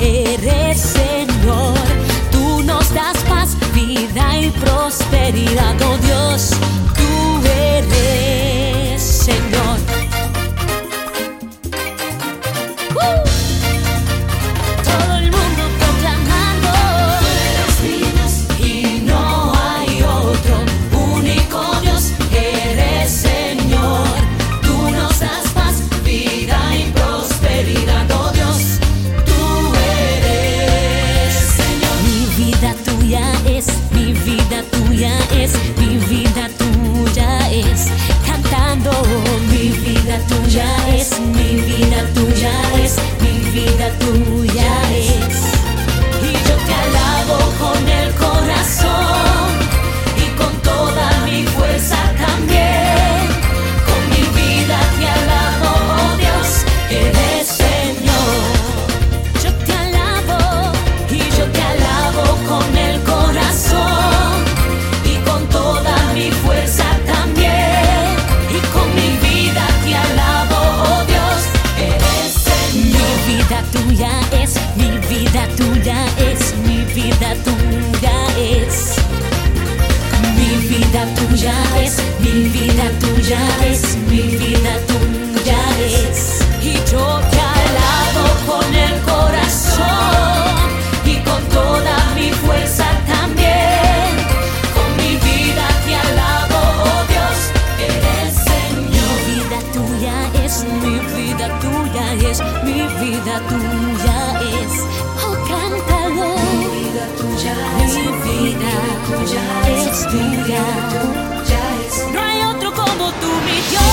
eres Señor, tú nos das paz, vida y prosperidad. vida tuya es, mi vida tuya es, mi vida tuya es. Mi vida tuya es, mi vida tuya es, mi vida tuya. Vida tuya es. Oh, cántalo. Mi vida tuya es, mi vida tuya es tuya. No hay otro como tú, mi Dios.